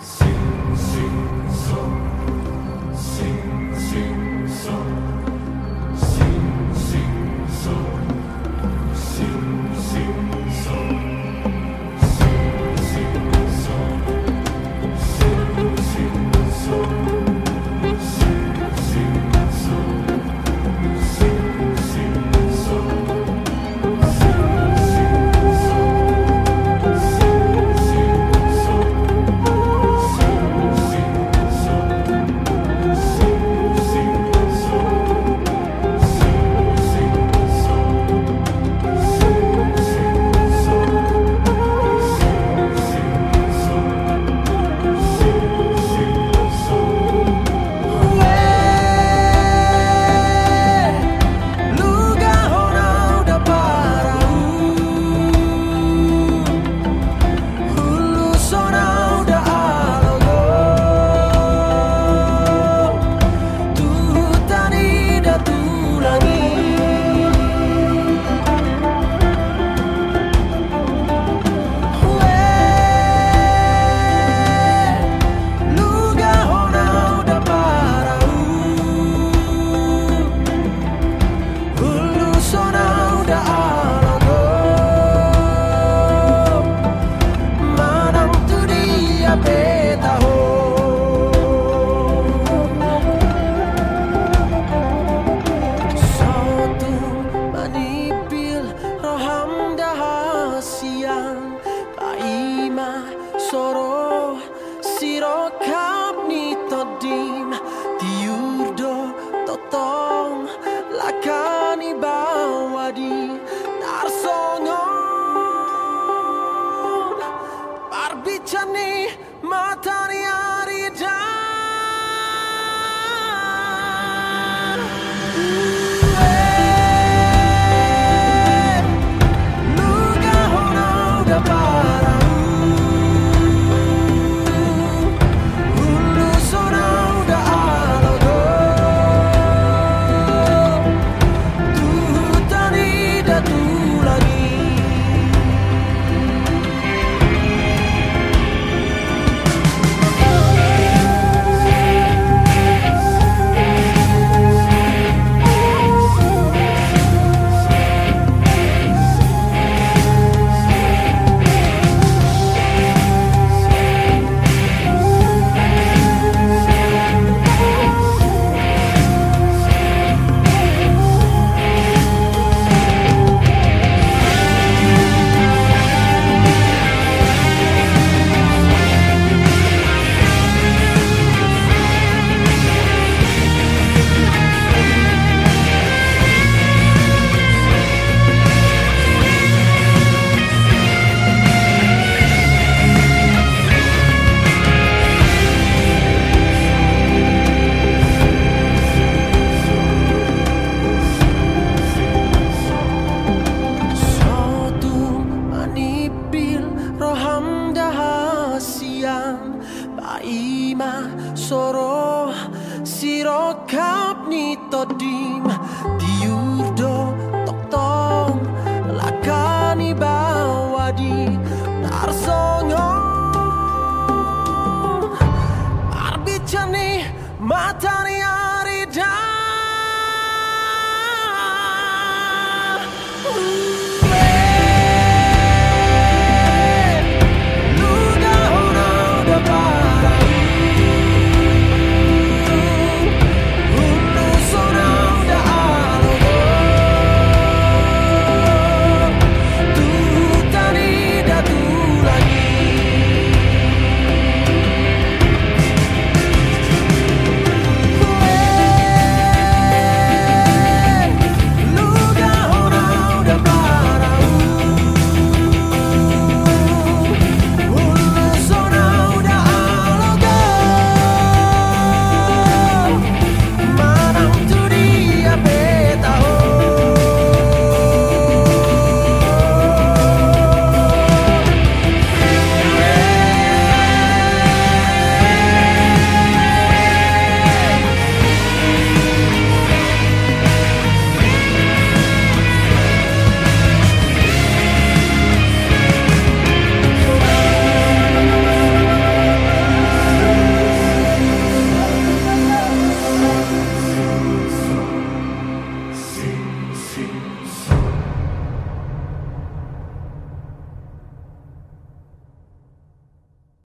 心。Chani, Matani. Baima soro siro kap ni todim Diurdo tok tong lakani bawadi Narsongon Arbicani matani aridan